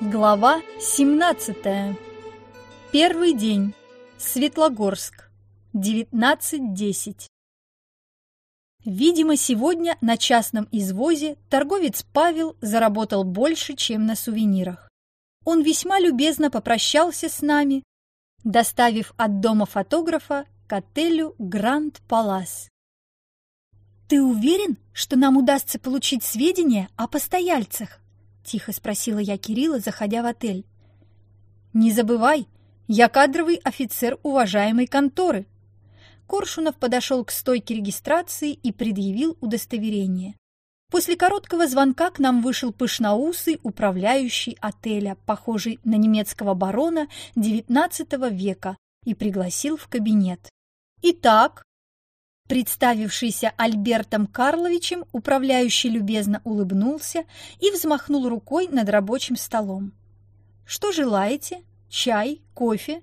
Глава 17. Первый день. Светлогорск. 19.10. Видимо, сегодня на частном извозе торговец Павел заработал больше, чем на сувенирах. Он весьма любезно попрощался с нами, доставив от дома фотографа к отелю Гранд Палас. «Ты уверен, что нам удастся получить сведения о постояльцах?» — тихо спросила я Кирилла, заходя в отель. «Не забывай, я кадровый офицер уважаемой конторы». Коршунов подошел к стойке регистрации и предъявил удостоверение. После короткого звонка к нам вышел пышноусый управляющий отеля, похожий на немецкого барона XIX века, и пригласил в кабинет. «Итак, Представившийся Альбертом Карловичем, управляющий любезно улыбнулся и взмахнул рукой над рабочим столом. «Что желаете? Чай? Кофе?»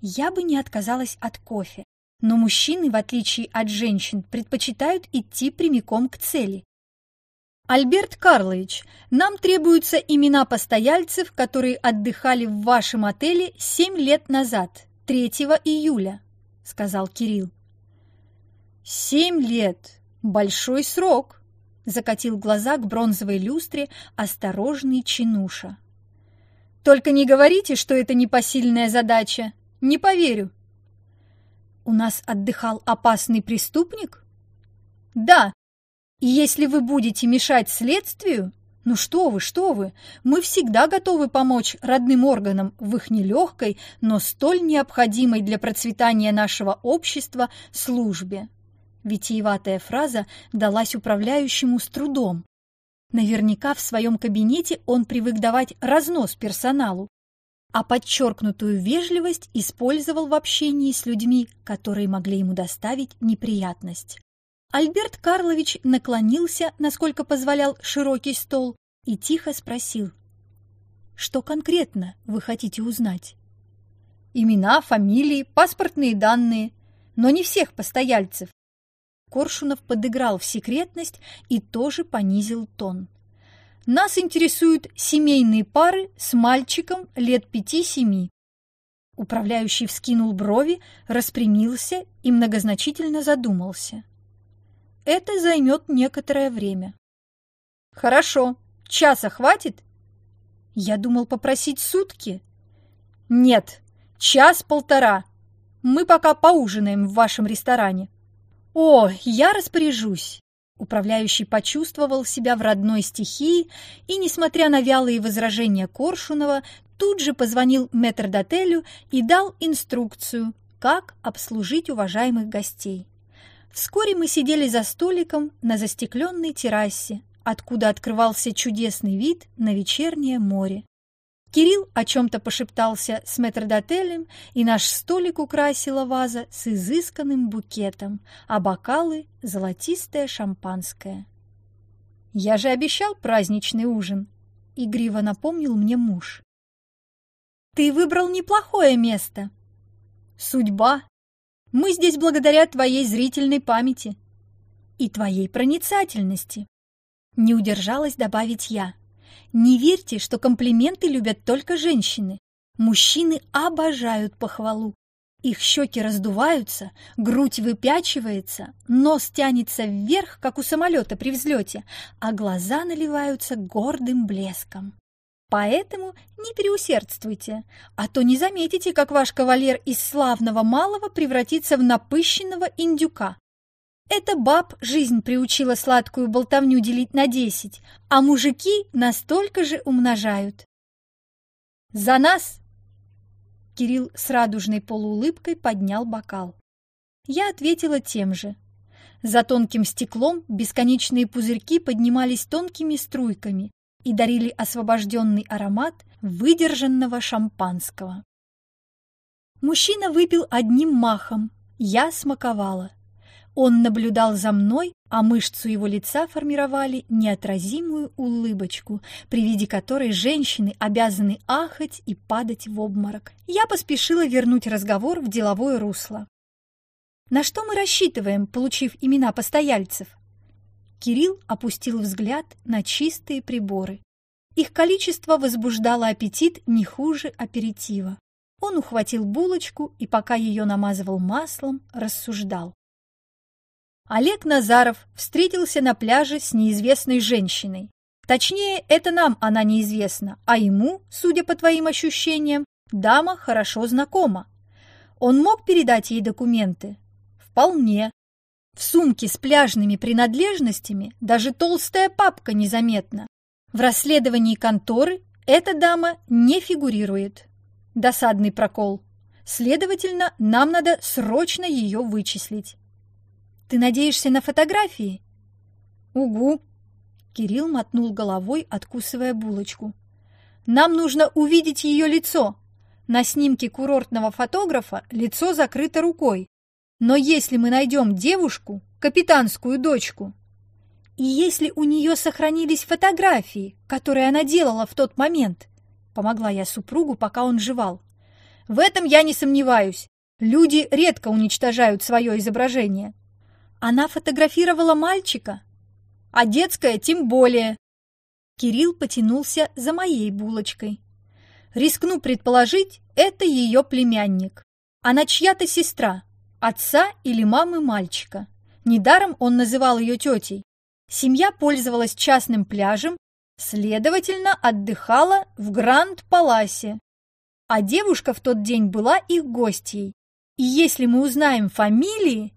Я бы не отказалась от кофе, но мужчины, в отличие от женщин, предпочитают идти прямиком к цели. «Альберт Карлович, нам требуются имена постояльцев, которые отдыхали в вашем отеле семь лет назад, 3 июля», — сказал Кирилл. «Семь лет! Большой срок!» Закатил глаза к бронзовой люстре осторожный чинуша. «Только не говорите, что это непосильная задача. Не поверю». «У нас отдыхал опасный преступник?» «Да. И если вы будете мешать следствию, ну что вы, что вы, мы всегда готовы помочь родным органам в их нелегкой, но столь необходимой для процветания нашего общества службе. Витиеватая фраза далась управляющему с трудом. Наверняка в своем кабинете он привык давать разнос персоналу, а подчеркнутую вежливость использовал в общении с людьми, которые могли ему доставить неприятность. Альберт Карлович наклонился, насколько позволял широкий стол, и тихо спросил. «Что конкретно вы хотите узнать?» «Имена, фамилии, паспортные данные, но не всех постояльцев, Коршунов подыграл в секретность и тоже понизил тон. Нас интересуют семейные пары с мальчиком лет пяти-семи. Управляющий вскинул брови, распрямился и многозначительно задумался. Это займет некоторое время. Хорошо, часа хватит? Я думал попросить сутки. Нет, час-полтора. Мы пока поужинаем в вашем ресторане. «О, я распоряжусь!» Управляющий почувствовал себя в родной стихии и, несмотря на вялые возражения Коршунова, тут же позвонил метрдотелю и дал инструкцию, как обслужить уважаемых гостей. Вскоре мы сидели за столиком на застекленной террасе, откуда открывался чудесный вид на вечернее море. Кирилл о чем-то пошептался с метрдотелем, и наш столик украсила ваза с изысканным букетом, а бокалы — золотистое шампанское. «Я же обещал праздничный ужин», — игриво напомнил мне муж. «Ты выбрал неплохое место». «Судьба. Мы здесь благодаря твоей зрительной памяти и твоей проницательности», — не удержалась добавить я. Не верьте, что комплименты любят только женщины. Мужчины обожают похвалу. Их щеки раздуваются, грудь выпячивается, нос тянется вверх, как у самолета при взлете, а глаза наливаются гордым блеском. Поэтому не переусердствуйте, а то не заметите, как ваш кавалер из славного малого превратится в напыщенного индюка. Эта баб жизнь приучила сладкую болтовню делить на десять, а мужики настолько же умножают. «За нас!» Кирилл с радужной полуулыбкой поднял бокал. Я ответила тем же. За тонким стеклом бесконечные пузырьки поднимались тонкими струйками и дарили освобожденный аромат выдержанного шампанского. Мужчина выпил одним махом, я смаковала. Он наблюдал за мной, а мышцу его лица формировали неотразимую улыбочку, при виде которой женщины обязаны ахать и падать в обморок. Я поспешила вернуть разговор в деловое русло. На что мы рассчитываем, получив имена постояльцев? Кирилл опустил взгляд на чистые приборы. Их количество возбуждало аппетит не хуже аперитива. Он ухватил булочку и, пока ее намазывал маслом, рассуждал. Олег Назаров встретился на пляже с неизвестной женщиной. Точнее, это нам она неизвестна, а ему, судя по твоим ощущениям, дама хорошо знакома. Он мог передать ей документы? Вполне. В сумке с пляжными принадлежностями даже толстая папка незаметна. В расследовании конторы эта дама не фигурирует. Досадный прокол. Следовательно, нам надо срочно ее вычислить. Ты надеешься на фотографии? Угу. Кирилл мотнул головой, откусывая булочку. Нам нужно увидеть ее лицо. На снимке курортного фотографа лицо закрыто рукой. Но если мы найдем девушку, капитанскую дочку, и если у нее сохранились фотографии, которые она делала в тот момент, помогла я супругу, пока он жевал. В этом я не сомневаюсь. Люди редко уничтожают свое изображение. Она фотографировала мальчика, а детская тем более. Кирилл потянулся за моей булочкой. Рискну предположить, это ее племянник. Она чья-то сестра, отца или мамы мальчика. Недаром он называл ее тетей. Семья пользовалась частным пляжем, следовательно, отдыхала в Гранд-Паласе. А девушка в тот день была их гостьей. И если мы узнаем фамилии,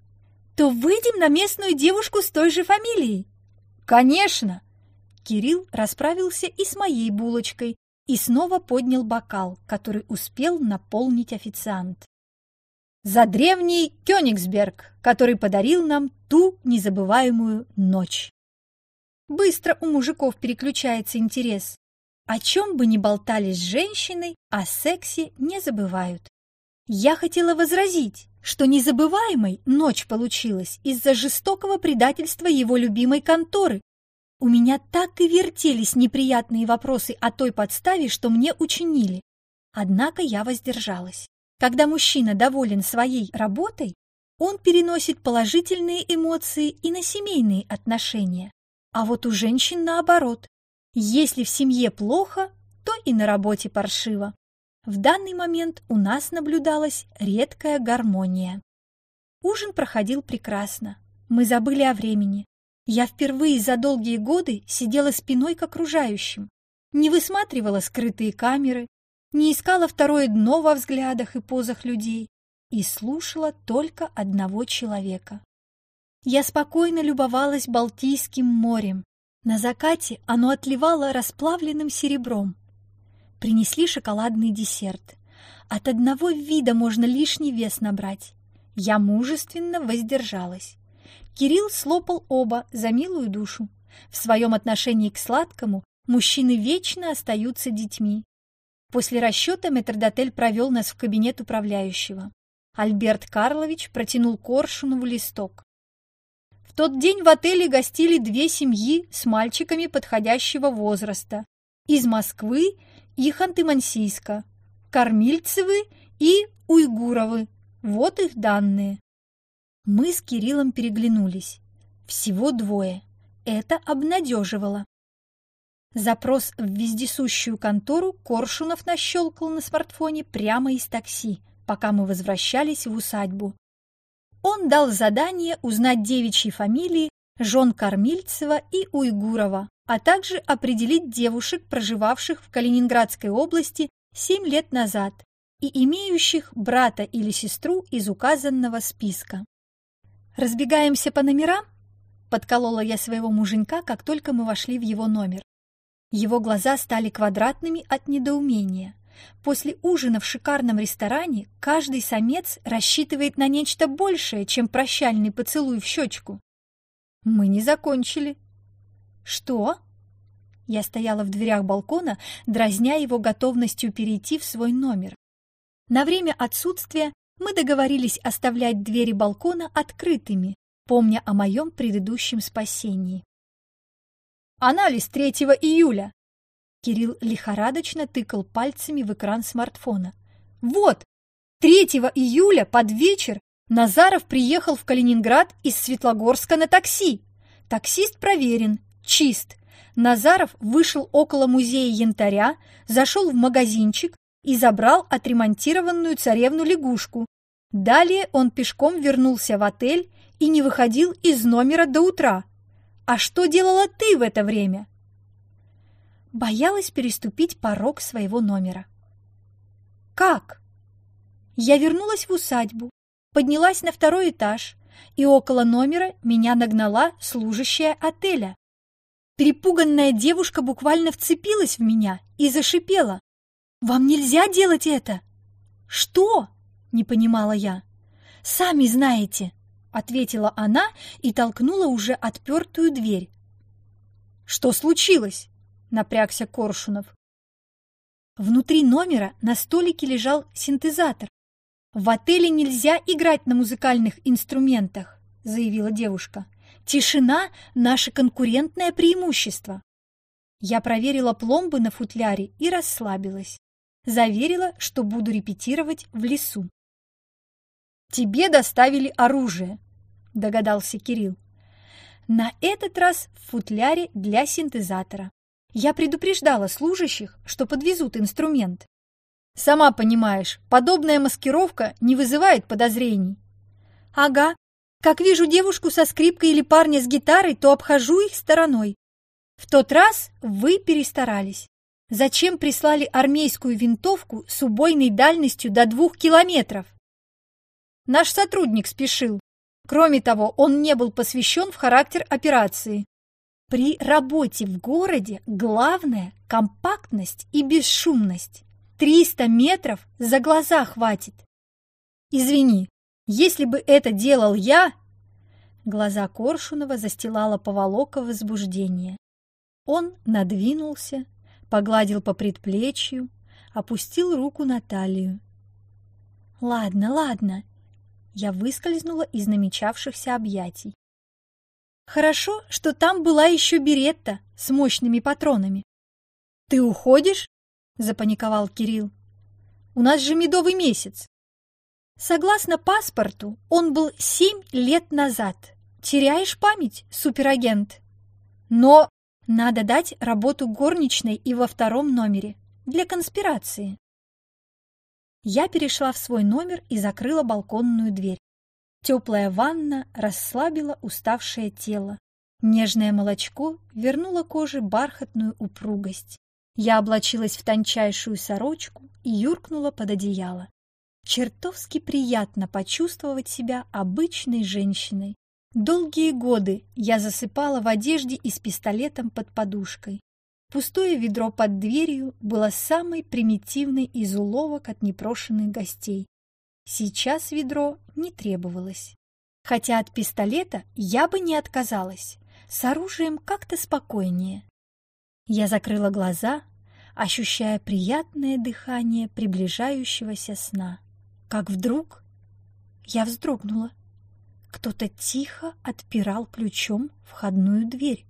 то выйдем на местную девушку с той же фамилией. Конечно! Кирилл расправился и с моей булочкой и снова поднял бокал, который успел наполнить официант. За древний Кёнигсберг, который подарил нам ту незабываемую ночь. Быстро у мужиков переключается интерес. О чем бы ни болтали с женщиной, о сексе не забывают. Я хотела возразить, что незабываемой ночь получилась из-за жестокого предательства его любимой конторы. У меня так и вертелись неприятные вопросы о той подставе, что мне учинили. Однако я воздержалась. Когда мужчина доволен своей работой, он переносит положительные эмоции и на семейные отношения. А вот у женщин наоборот. Если в семье плохо, то и на работе паршиво. В данный момент у нас наблюдалась редкая гармония. Ужин проходил прекрасно. Мы забыли о времени. Я впервые за долгие годы сидела спиной к окружающим, не высматривала скрытые камеры, не искала второе дно во взглядах и позах людей и слушала только одного человека. Я спокойно любовалась Балтийским морем. На закате оно отливало расплавленным серебром. Принесли шоколадный десерт. От одного вида можно лишний вес набрать. Я мужественно воздержалась. Кирилл слопал оба за милую душу. В своем отношении к сладкому мужчины вечно остаются детьми. После расчета метрдотель провел нас в кабинет управляющего. Альберт Карлович протянул Коршунову листок тот день в отеле гостили две семьи с мальчиками подходящего возраста. Из Москвы и Ханты-Мансийска. Кормильцевы и Уйгуровы. Вот их данные. Мы с Кириллом переглянулись. Всего двое. Это обнадеживало. Запрос в вездесущую контору Коршунов нащелкал на смартфоне прямо из такси, пока мы возвращались в усадьбу. Он дал задание узнать девичьи фамилии жен Кормильцева и Уйгурова, а также определить девушек, проживавших в Калининградской области 7 лет назад и имеющих брата или сестру из указанного списка. «Разбегаемся по номерам?» – подколола я своего муженька, как только мы вошли в его номер. Его глаза стали квадратными от недоумения. После ужина в шикарном ресторане каждый самец рассчитывает на нечто большее, чем прощальный поцелуй в щечку. Мы не закончили. Что? Я стояла в дверях балкона, дразня его готовностью перейти в свой номер. На время отсутствия мы договорились оставлять двери балкона открытыми, помня о моем предыдущем спасении. Анализ 3 июля. Кирилл лихорадочно тыкал пальцами в экран смартфона. «Вот! 3 июля под вечер Назаров приехал в Калининград из Светлогорска на такси. Таксист проверен, чист. Назаров вышел около музея янтаря, зашел в магазинчик и забрал отремонтированную царевну-лягушку. Далее он пешком вернулся в отель и не выходил из номера до утра. А что делала ты в это время? Боялась переступить порог своего номера. Как? Я вернулась в усадьбу, поднялась на второй этаж, и около номера меня нагнала служащая отеля. Перепуганная девушка буквально вцепилась в меня и зашипела. «Вам нельзя делать это!» «Что?» — не понимала я. «Сами знаете!» — ответила она и толкнула уже отпертую дверь. «Что случилось?» — напрягся Коршунов. Внутри номера на столике лежал синтезатор. «В отеле нельзя играть на музыкальных инструментах», — заявила девушка. Тишина – наше конкурентное преимущество. Я проверила пломбы на футляре и расслабилась. Заверила, что буду репетировать в лесу. «Тебе доставили оружие», – догадался Кирилл. На этот раз в футляре для синтезатора. Я предупреждала служащих, что подвезут инструмент. Сама понимаешь, подобная маскировка не вызывает подозрений. Ага, как вижу девушку со скрипкой или парня с гитарой, то обхожу их стороной. В тот раз вы перестарались. Зачем прислали армейскую винтовку с убойной дальностью до двух километров? Наш сотрудник спешил. Кроме того, он не был посвящен в характер операции. При работе в городе главное – компактность и бесшумность. 300 метров за глаза хватит. Извини, если бы это делал я...» Глаза Коршунова застилала поволока возбуждения. Он надвинулся, погладил по предплечью, опустил руку на талию. «Ладно, ладно», я выскользнула из намечавшихся объятий. «Хорошо, что там была еще беретта с мощными патронами». «Ты уходишь?» – запаниковал Кирилл. «У нас же медовый месяц». Согласно паспорту, он был семь лет назад. Теряешь память, суперагент? Но надо дать работу горничной и во втором номере для конспирации. Я перешла в свой номер и закрыла балконную дверь. Теплая ванна расслабила уставшее тело. Нежное молочко вернуло коже бархатную упругость. Я облачилась в тончайшую сорочку и юркнула под одеяло. Чертовски приятно почувствовать себя обычной женщиной. Долгие годы я засыпала в одежде и с пистолетом под подушкой. Пустое ведро под дверью было самой примитивной из уловок от непрошенных гостей. Сейчас ведро не требовалось. Хотя от пистолета я бы не отказалась. С оружием как-то спокойнее. Я закрыла глаза, ощущая приятное дыхание приближающегося сна как вдруг я вздрогнула. Кто-то тихо отпирал ключом входную дверь.